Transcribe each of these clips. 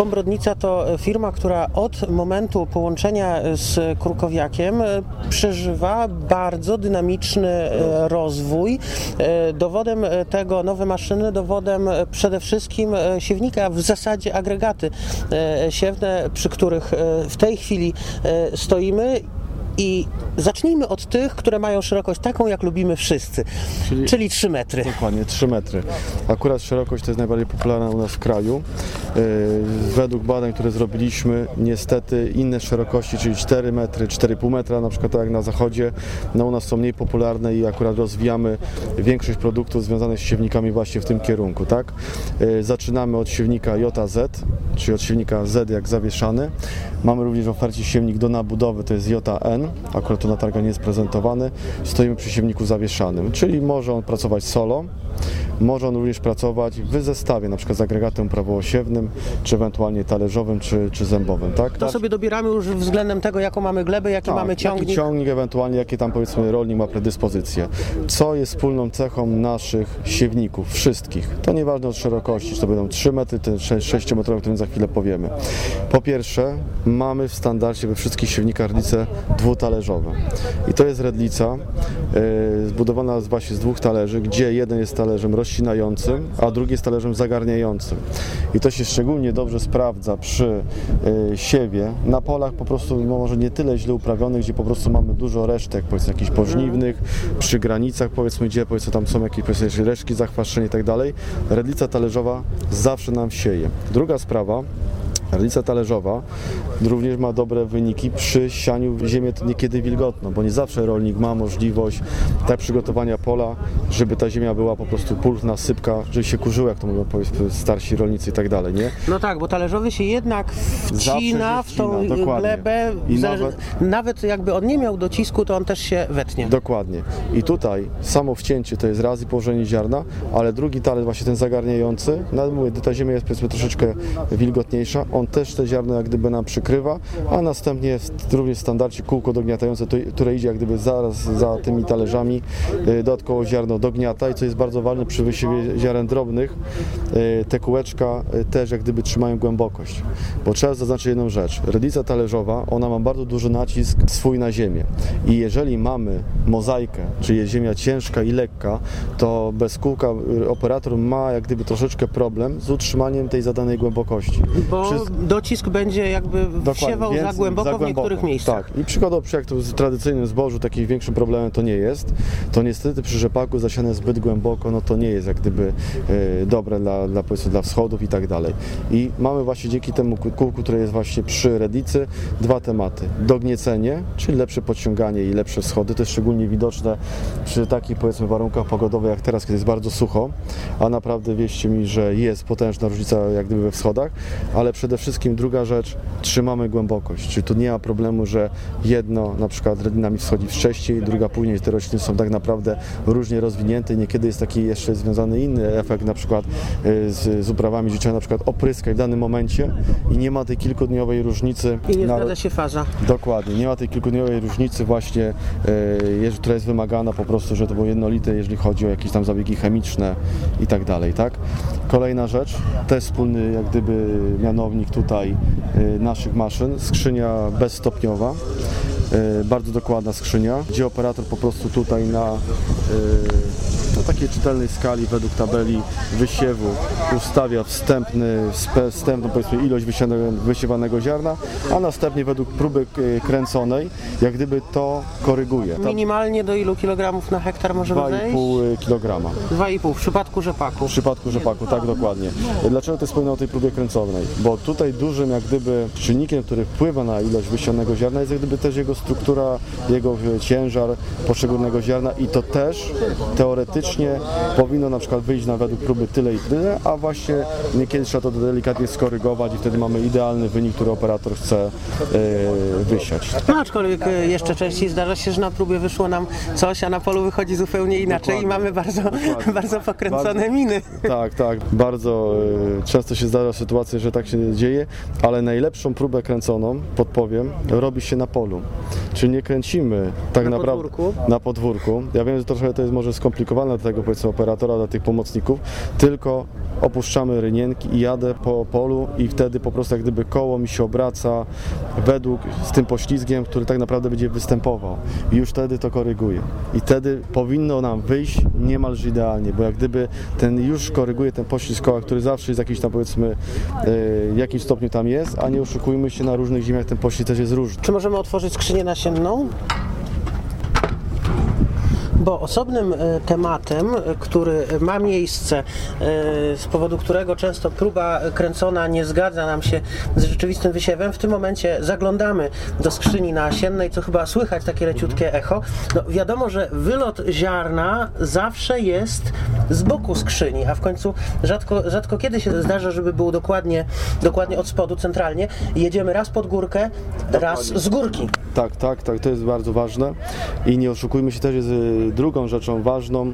Pombrodnica to firma, która od momentu połączenia z Krukowiakiem e, przeżywa bardzo dynamiczny e, rozwój. E, Dowodem tego nowe maszyny, dowodem przede wszystkim siewnika, w zasadzie agregaty siewne, przy których w tej chwili stoimy i zacznijmy od tych, które mają szerokość taką, jak lubimy wszyscy, czyli, Czyli- 3 metry. Dokładnie, 3 metry. Akurat szerokość to jest najbardziej popularna u nas w kraju. Yy, Według badań, które zrobiliśmy, niestety inne szerokości, czyli 4 metry, 4,5 metra, na przykład tak jak na zachodzie, no u nas są mniej popularne i akurat rozwijamy większość produktów związanych z siewnikami właśnie w tym kierunku, tak? Yy, Zaczynamy od siewnika JZ, czyli od siewnika Z jak zawieszany. Mamy również w ofercie siewnik do nabudowy, to jest JN, akurat to na targa nie jest prezentowany. Stoimy przy siewniku zawieszanym, czyli może on pracować solo, może on również pracować w zestawie, na przykład z agregatem prawoosiewnym, czy ewentualnie talerzowym, czy, czy zębowym, tak? To sobie dobieramy już względem tego, jaką mamy glebę, jaki Tak, mamy Jaki ciągnik. ciągnik, ewentualnie jakie tam powiedzmy rolnik ma predyspozycje. Co jest wspólną cechą naszych siewników, wszystkich? To nieważne od szerokości, czy to będą 3 metry, te 6 metrowe, o którym za chwilę powiemy. Po pierwsze, mamy w standardzie we wszystkich siewnikach redlice dwutalerzowe. I to jest redlica e, zbudowana z, właśnie z dwóch talerzy, gdzie jeden jest talerzem rozcinającym, a drugi jest talerzem zagarniającym. I to się szczególnie dobrze sprawdza przy e, siewie na polach po prostu no, może nie tyle źle uprawionych, gdzie po prostu mamy dużo resztek, powiedzmy jakichś pożniwnych, przy granicach powiedzmy, gdzie powiedzmy tam są jakieś powiedzmy, resztki zachwaszczenia i tak dalej. Redlica talerzowa zawsze nam sieje. Druga sprawa, Redlica talerzowa również ma dobre wyniki przy sianiu w ziemię niekiedy wilgotną, bo nie zawsze rolnik ma możliwość tak przygotowania pola, żeby ta ziemia była po prostu pulchna, sypka, żeby się kurzyła, jak to mówią starsi rolnicy i tak dalej, nie? No tak, bo talerzowy się jednak wcina w tą wcina, glebę. Nawet- nawet jakby on nie miał docisku, to on też się wetnie. Dokładnie. I tutaj samo wcięcie to jest raz i położenie ziarna, ale drugi talerz właśnie ten zagarniający, nawet mówię, gdy ta ziemia jest powiedzmy troszeczkę wilgotniejsza, on też te ziarno jak gdyby nam przykrywa, a następnie jest również w standardzie kółko dogniatające, które idzie jak gdyby zaraz za tymi talerzami, y, dodatkowo ziarno dogniata i co jest bardzo ważne przy wysiewie ziaren drobnych, y, te kółeczka y, też jak gdyby trzymają głębokość. Bo trzeba zaznaczyć jedną rzecz. Redlica talerzowa, ona ma bardzo duży nacisk swój na ziemię. I jeżeli mamy mozaikę, czyli jest ziemia ciężka i lekka, to bez kółka operator ma jak gdyby troszeczkę problem z utrzymaniem tej zadanej głębokości. Bo Przez- docisk będzie jakby wsiewał za więcej- głęboko w niektórych miejscach. Tak, i przykładowo przy jak to w tradycyjnym zbożu takim większym problemem to nie jest, to niestety przy rzepaku zasiane zbyt głęboko, no to nie jest jak gdyby e, dobre dla, dla, powiedzmy, dla wschodów i tak dalej. I mamy właśnie dzięki temu kół- kółku, które jest właśnie przy redicy, dwa tematy. Dogniecenie, czyli lepsze podciąganie i lepsze wschody, to jest szczególnie widoczne przy takich powiedzmy warunkach pogodowych jak teraz, kiedy jest bardzo sucho, a naprawdę wierzcie mi, że jest potężna różnica jak gdyby we wschodach, ale przede wszystkim druga rzecz, trzymamy głębokość, czyli tu nie ma problemu, że jedno na przykład redlinami wschodzi wcześniej, druga później, te rośliny są tak naprawdę różnie rozwinięte niekiedy jest taki jeszcze związany inny efekt, na przykład y, z, z uprawami życia, na przykład opryskaj w danym momencie i nie ma tej kilkudniowej różnicy. I nie na- zgadza się faza. Dokładnie, nie ma tej kilkudniowej różnicy właśnie, jeż- która jest wymagana po prostu, że to było jednolite, jeżeli chodzi o jakieś tam zabiegi chemiczne i tak dalej, tak? Kolejna rzecz, też wspólny jak gdyby mianownik tutaj e, naszych maszyn, skrzynia bezstopniowa, e, bardzo dokładna skrzynia, gdzie operator po prostu tutaj na na takiej czytelnej skali według tabeli wysiewu ustawia wstępny, wstępną powiedzmy ilość wysiewanego ziarna, a następnie według próby e, kręconej jak gdyby to koryguje. Ta Minimalnie do ilu kilogramów na hektar możemy zejść? 2,5 kg. 2,5 w przypadku rzepaku. W przypadku rzepaku, tak dokładnie. Dlaczego to wspominam o tej próbie kręconej? Bo tutaj dużym jak gdyby czynnikiem, który wpływa na ilość wysianego ziarna jest jak gdyby też jego struktura, jego ciężar poszczególnego ziarna i to też teoretycznie powinno na przykład wyjść na według próby tyle i tyle, a właśnie niekiedy trzeba to delikatnie skorygować i wtedy mamy idealny wynik, który operator chce e, wysiać. No aczkolwiek e, jeszcze częściej zdarza się, że na próbie wyszło nam coś, a na polu wychodzi zupełnie inaczej i Dokładnie. mamy bardzo, bardzo pokręcone Bardzo- miny. Tak, tak. Bardzo e, często się zdarza sytuacja, że tak się dzieje, ale najlepszą próbę kręconą, podpowiem, robi się na polu. Czyli nie kręcimy tak Na naprawdę podwórku? na podwórku. Ja wiem, że trochę to jest może skomplikowane, tego powiedzmy operatora, dla tych pomocników, tylko opuszczamy rynienki i jadę po polu i wtedy po prostu jak gdyby koło mi się obraca według z tym poślizgiem, który tak naprawdę będzie występował i już wtedy to koryguje. I wtedy powinno nam wyjść niemalże idealnie, bo jak gdyby ten już koryguje ten poślizg koła, który zawsze jest jakiś tam powiedzmy w jakimś stopniu tam jest, a nie oszukujmy się, na różnych ziemiach ten poślizg też jest różny. Czy możemy otworzyć skrzynię nasienną? Bo osobnym e, tematem, który ma miejsce, e, z powodu którego często próba kręcona nie zgadza nam się z rzeczywistym wysiewem, w tym momencie zaglądamy do skrzyni nasiennej, co chyba słychać takie leciutkie echo. No, wiadomo, że wylot ziarna zawsze jest z boku skrzyni, a w końcu rzadko, rzadko kiedy się zdarza, żeby był dokładnie, dokładnie od spodu, centralnie. Jedziemy raz pod górkę, dokładnie. raz z górki. Tak, tak, tak, to jest bardzo ważne i nie oszukujmy się też, jest drugą rzeczą ważną,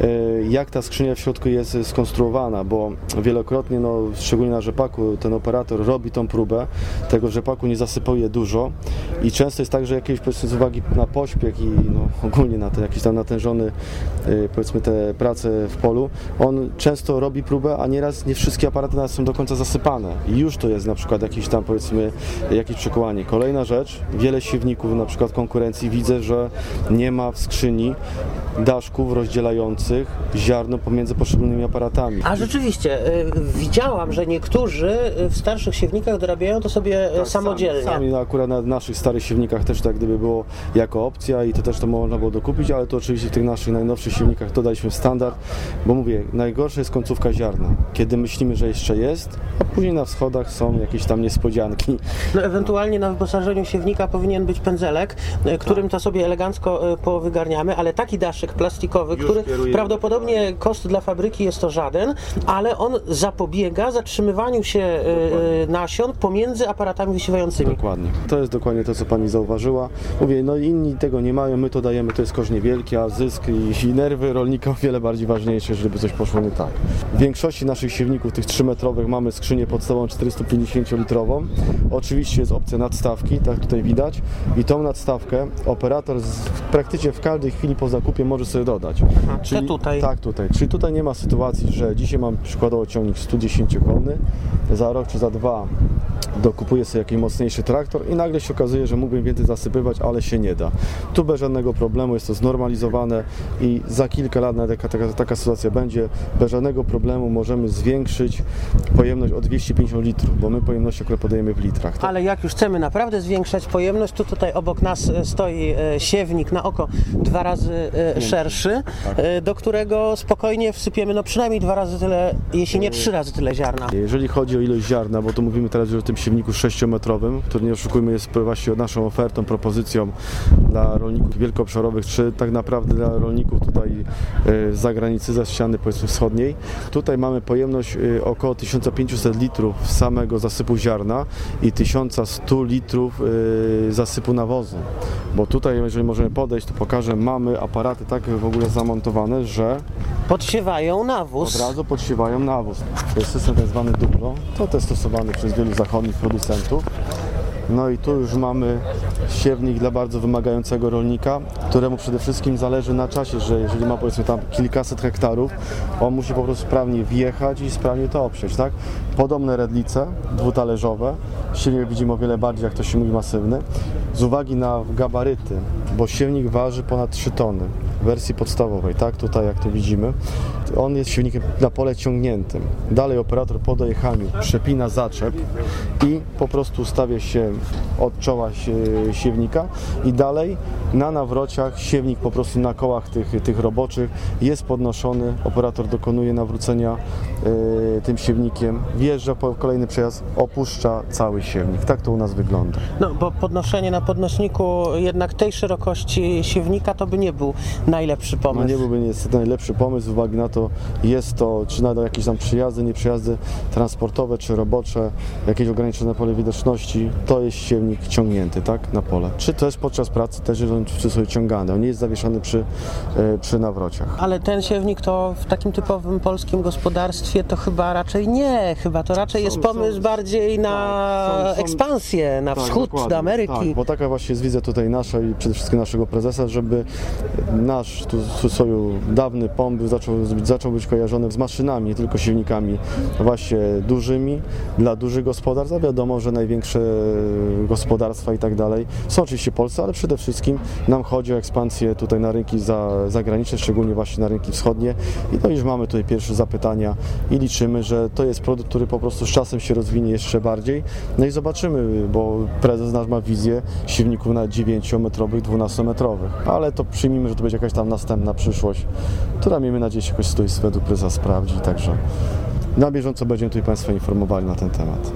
e, jak ta skrzynia w środku jest skonstruowana, bo wielokrotnie, no, szczególnie na rzepaku, ten operator robi tą próbę, tego rzepaku nie zasypuje dużo i często jest tak, że jakieś powiedzmy z uwagi na pośpiech i no, ogólnie na te jakiś tam natężony e, powiedzmy te prace w polu, on często robi próbę, a nieraz nie wszystkie aparaty nawet są do końca zasypane i już to jest na przykład jakiś tam powiedzmy jakieś przekołanie. Kolejna rzecz, wiele siewników na przykład konkurencji widzę, że nie ma w skrzyni daszków rozdzielających ziarno pomiędzy poszczególnymi aparatami. A rzeczywiście, y, widziałam, że niektórzy w starszych siewnikach dorabiają to sobie tak, samodzielnie. Sami, sami no akurat na naszych starych siewnikach też tak gdyby było jako opcja i to też to można było dokupić, ale to oczywiście w tych naszych najnowszych siewnikach to daliśmy standard, bo mówię, najgorsza jest końcówka ziarna, kiedy myślimy, że jeszcze jest, a później na wschodach są jakieś tam niespodzianki. No ewentualnie na wyposażeniu siewnika powinien być pędzelek, y, którym tak. to sobie elegancko y, powygarniamy, ale taki daszek plastikowy, Już który kierujemy. prawdopodobnie koszt dla fabryki jest to żaden, ale on zapobiega zatrzymywaniu się e, dokładnie. nasion pomiędzy aparatami wysiewającymi. Dokładnie. To jest dokładnie to, co Pani zauważyła. Mówię, no inni tego nie mają, my to dajemy, to jest koszt niewielki, a zysk i, i nerwy rolnika o wiele bardziej ważniejsze, żeby coś poszło nie tak. W większości naszych siewników, tych 3-metrowych, mamy skrzynię podstawową 450-litrową. Oczywiście jest opcja nadstawki, tak tutaj widać. I tą nadstawkę operator z, praktycznie w każdej chwili po zakupie może może sobie dodać. Aha, Czyli, tutaj. Tak, tutaj. Czyli tutaj nie ma sytuacji, że dzisiaj mam przykładowo ciągnik 110-konny, za rok czy za dwa dokupuję sobie jakiś mocniejszy traktor i nagle się okazuje, że mógłbym więcej zasypywać, ale się nie da. Tu bez żadnego problemu jest to znormalizowane i za kilka lat nawet taka, taka, taka sytuacja będzie, bez żadnego problemu możemy zwiększyć pojemność o 250 litrów, bo my pojemność akurat podajemy w litrach. Tak? Ale jak już chcemy naprawdę zwiększać pojemność, to tutaj obok nas e, stoi e, siewnik na oko dwa razy e, szerszy, tak. do którego spokojnie wsypiemy no przynajmniej dwa razy tyle, jeśli nie trzy razy tyle ziarna. Jeżeli chodzi o ilość ziarna, bo tu mówimy teraz o tym siewniku 6-metrowym, który nie oszukujmy jest właśnie naszą ofertą, propozycją dla rolników wielkoobszarowych, czy tak naprawdę dla rolników tutaj e, z zagranicy, ze ściany powiedzmy wschodniej. Tutaj mamy pojemność e, około 1500 litrów samego zasypu ziarna i 1100 litrów e, zasypu nawozu. Bo tutaj, jeżeli możemy podejść, to pokażę, mamy aparaty tak w ogóle zamontowane, że Podsiewają nawóz. Od razu podsiewają nawóz. To jest system tak zwany Duplo. To też stosowany przez wielu zachodnich producentów. No i tu już mamy siewnik dla bardzo wymagającego rolnika, któremu przede wszystkim zależy na czasie, że jeżeli ma powiedzmy tam kilkaset hektarów, on musi po prostu sprawnie wjechać i sprawnie to oprzeć, tak? Podobne redlice dwutalerzowe, silnik widzimy o wiele bardziej, jak to się mówi, masywny, z uwagi na gabaryty, bo siewnik waży ponad 3 tony w wersji podstawowej, tak? Tutaj jak to widzimy. On jest silnikiem na pole ciągniętym. Dalej operator po dojechaniu przepina zaczep i po prostu stawia się od czoła siewnika i dalej na nawrociach siewnik po prostu na kołach tych, tych roboczych jest podnoszony, operator dokonuje nawrócenia y, tym siewnikiem, wjeżdża po kolejny przejazd, opuszcza cały siewnik. Tak to u nas wygląda. No bo podnoszenie na podnośniku jednak tej szerokości siewnika to by nie był najlepszy pomysł. No nie byłby niestety najlepszy pomysł z uwagi na to, jest to, czy nadal jakieś tam przyjazdy, nieprzyjazdy transportowe, czy robocze, jakieś ograniczone pole widoczności, to jest siewnik ciągnięty, tak, na pole. Czy też podczas pracy też jest on cudzysłowie ciągany, on nie jest zawieszony przy, e, przy nawrociach. Ale ten siewnik to w takim typowym polskim gospodarstwie to chyba raczej nie, chyba to raczej jest Są- pomysł są- bardziej na tak, są- ekspansję, na Tak, wschód, do Ameryki. Tak, bo taka właśnie jest wizja tutaj nasza i przede wszystkim naszego prezesa, żeby nasz tu, tu sobie dawny pomysł zaczął, zaczął być kojarzony z maszynami, nie tylko silnikami właśnie dużymi, dla dużych gospodarstw, a wiadomo, że największe gospodarstwa i tak dalej są oczywiście Polsce, ale przede wszystkim nam chodzi o ekspansję tutaj na rynki za, zagraniczne, szczególnie właśnie na rynki wschodnie i to już mamy tutaj pierwsze zapytania i liczymy, że to jest produkt, który po prostu z czasem się rozwinie jeszcze bardziej. No i zobaczymy, bo prezes nasz ma wizję silników na 9-metrowych, 12-metrowych, ale to przyjmijmy, że to będzie jakaś tam następna przyszłość, która miejmy nadzieję się jakoś tutaj według prezesa sprawdzi, także na bieżąco będziemy tutaj Państwa informowali na ten temat.